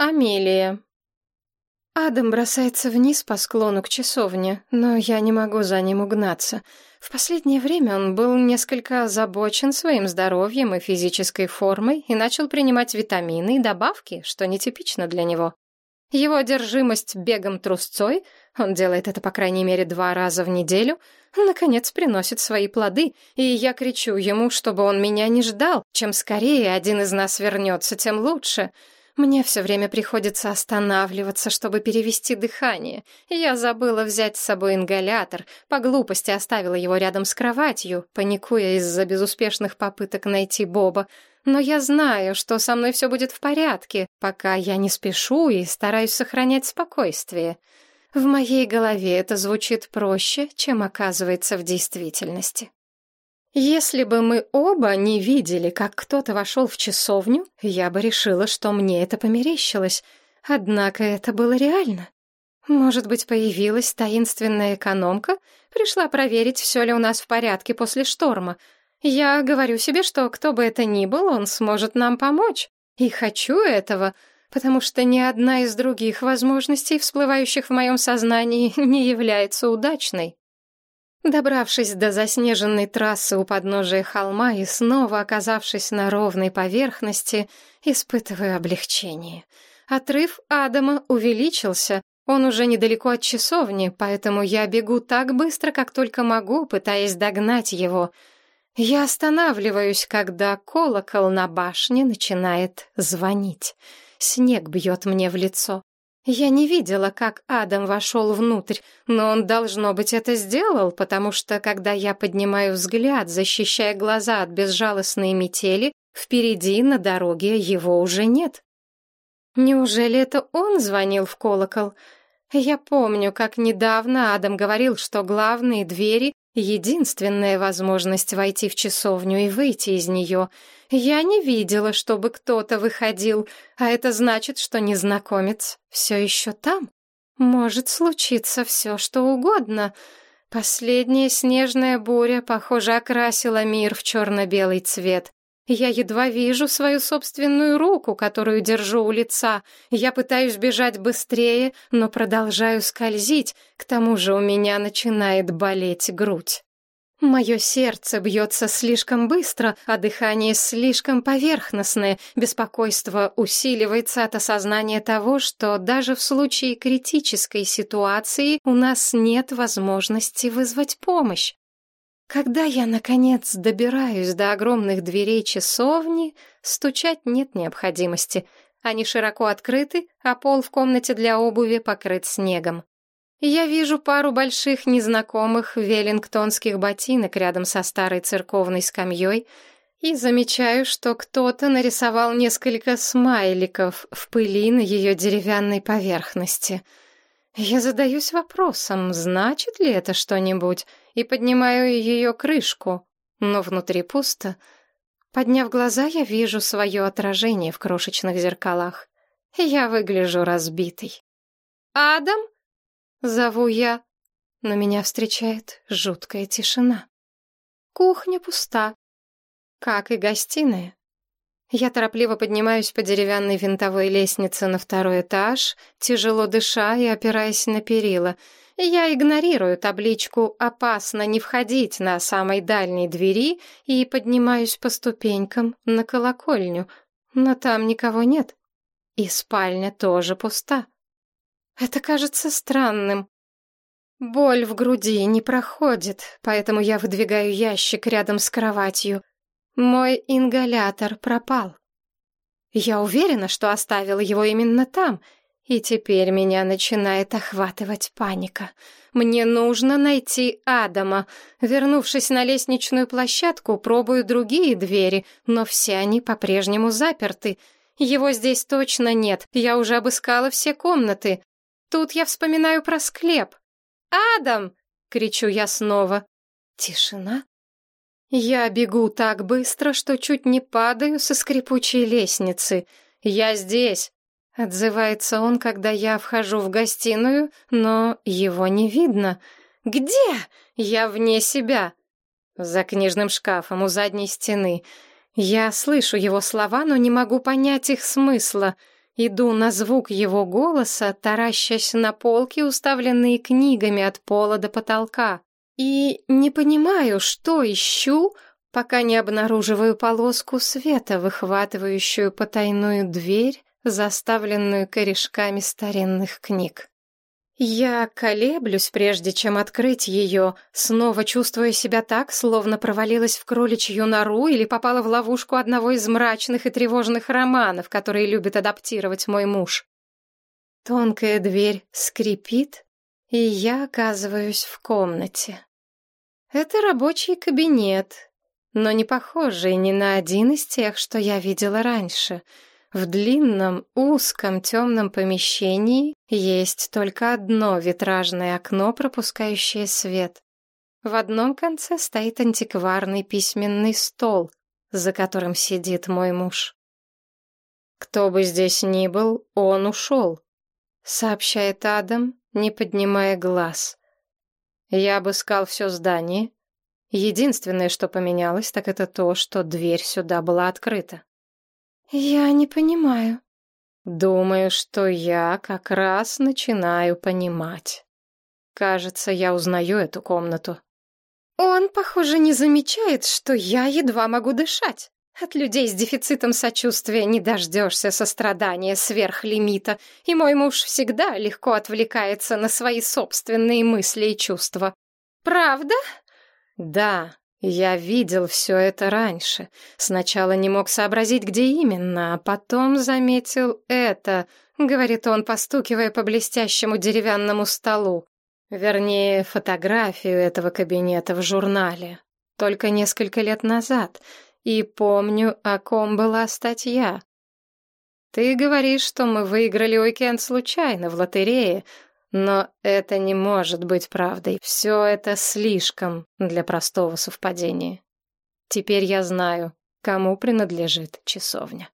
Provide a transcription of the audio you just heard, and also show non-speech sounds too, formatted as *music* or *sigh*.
Амелия. Адам бросается вниз по склону к часовне, но я не могу за ним угнаться. В последнее время он был несколько озабочен своим здоровьем и физической формой и начал принимать витамины и добавки, что нетипично для него. Его одержимость бегом трусцой, он делает это по крайней мере два раза в неделю, наконец приносит свои плоды, и я кричу ему, чтобы он меня не ждал. Чем скорее один из нас вернется, тем лучше — мне все время приходится останавливаться, чтобы перевести дыхание. Я забыла взять с собой ингалятор, по глупости оставила его рядом с кроватью, паникуя из-за безуспешных попыток найти Боба. Но я знаю, что со мной все будет в порядке, пока я не спешу и стараюсь сохранять спокойствие. В моей голове это звучит проще, чем оказывается в действительности. Если бы мы оба не видели, как кто-то вошел в часовню, я бы решила, что мне это померещилось. Однако это было реально. Может быть, появилась таинственная экономка, пришла проверить, все ли у нас в порядке после шторма. Я говорю себе, что кто бы это ни был, он сможет нам помочь. И хочу этого, потому что ни одна из других возможностей, всплывающих в моем сознании, *laughs* не является удачной. Добравшись до заснеженной трассы у подножия холма и снова оказавшись на ровной поверхности, испытываю облегчение. Отрыв Адама увеличился, он уже недалеко от часовни, поэтому я бегу так быстро, как только могу, пытаясь догнать его. Я останавливаюсь, когда колокол на башне начинает звонить. Снег бьет мне в лицо. Я не видела, как Адам вошел внутрь, но он, должно быть, это сделал, потому что, когда я поднимаю взгляд, защищая глаза от безжалостной метели, впереди на дороге его уже нет. Неужели это он звонил в колокол? Я помню, как недавно Адам говорил, что главные двери — единственная возможность войти в часовню и выйти из нее — я не видела, чтобы кто-то выходил, а это значит, что незнакомец все еще там. Может случиться все, что угодно. Последняя снежная буря, похоже, окрасила мир в черно-белый цвет. Я едва вижу свою собственную руку, которую держу у лица. Я пытаюсь бежать быстрее, но продолжаю скользить. К тому же у меня начинает болеть грудь. Мое сердце бьется слишком быстро, а дыхание слишком поверхностное. Беспокойство усиливается от осознания того, что даже в случае критической ситуации у нас нет возможности вызвать помощь. Когда я, наконец, добираюсь до огромных дверей часовни, стучать нет необходимости. Они широко открыты, а пол в комнате для обуви покрыт снегом. Я вижу пару больших незнакомых веллингтонских ботинок рядом со старой церковной скамьей и замечаю, что кто-то нарисовал несколько смайликов в пыли на ее деревянной поверхности. Я задаюсь вопросом, значит ли это что-нибудь, и поднимаю ее крышку, но внутри пусто. Подняв глаза, я вижу свое отражение в крошечных зеркалах. Я выгляжу разбитой. «Адам?» Зову я, но меня встречает жуткая тишина. Кухня пуста, как и гостиная. Я торопливо поднимаюсь по деревянной винтовой лестнице на второй этаж, тяжело дыша и опираясь на перила. Я игнорирую табличку «Опасно не входить» на самой дальней двери и поднимаюсь по ступенькам на колокольню, но там никого нет. И спальня тоже пуста. Это кажется странным. Боль в груди не проходит, поэтому я выдвигаю ящик рядом с кроватью. Мой ингалятор пропал. Я уверена, что оставила его именно там, и теперь меня начинает охватывать паника. Мне нужно найти Адама. Вернувшись на лестничную площадку, пробую другие двери, но все они по-прежнему заперты. Его здесь точно нет. Я уже обыскала все комнаты. Тут я вспоминаю про склеп. «Адам!» — кричу я снова. Тишина. Я бегу так быстро, что чуть не падаю со скрипучей лестницы. «Я здесь!» — отзывается он, когда я вхожу в гостиную, но его не видно. «Где?» «Я вне себя!» За книжным шкафом у задней стены. Я слышу его слова, но не могу понять их смысла. Иду на звук его голоса, таращась на полки, уставленные книгами от пола до потолка. И не понимаю, что ищу, пока не обнаруживаю полоску света, выхватывающую потайную дверь, заставленную корешками старинных книг. Я колеблюсь, прежде чем открыть ее, снова чувствуя себя так, словно провалилась в кроличью нору или попала в ловушку одного из мрачных и тревожных романов, которые любит адаптировать мой муж. Тонкая дверь скрипит, и я оказываюсь в комнате. Это рабочий кабинет, но не похожий ни на один из тех, что я видела раньше — в длинном, узком, темном помещении есть только одно витражное окно, пропускающее свет. В одном конце стоит антикварный письменный стол, за которым сидит мой муж. «Кто бы здесь ни был, он ушел», — сообщает Адам, не поднимая глаз. «Я обыскал все здание. Единственное, что поменялось, так это то, что дверь сюда была открыта. «Я не понимаю». «Думаю, что я как раз начинаю понимать. Кажется, я узнаю эту комнату». «Он, похоже, не замечает, что я едва могу дышать. От людей с дефицитом сочувствия не дождешься сострадания сверх лимита, и мой муж всегда легко отвлекается на свои собственные мысли и чувства. Правда?» «Да, я видел все это раньше. Сначала не мог сообразить, где именно, а потом заметил это, говорит он, постукивая по блестящему деревянному столу. Вернее, фотографию этого кабинета в журнале. Только несколько лет назад. И помню, о ком была статья. Ты говоришь, что мы выиграли уикенд случайно в лотерее, но это не может быть правдой. Все это слишком для простого совпадения. Теперь я знаю, кому принадлежит часовня.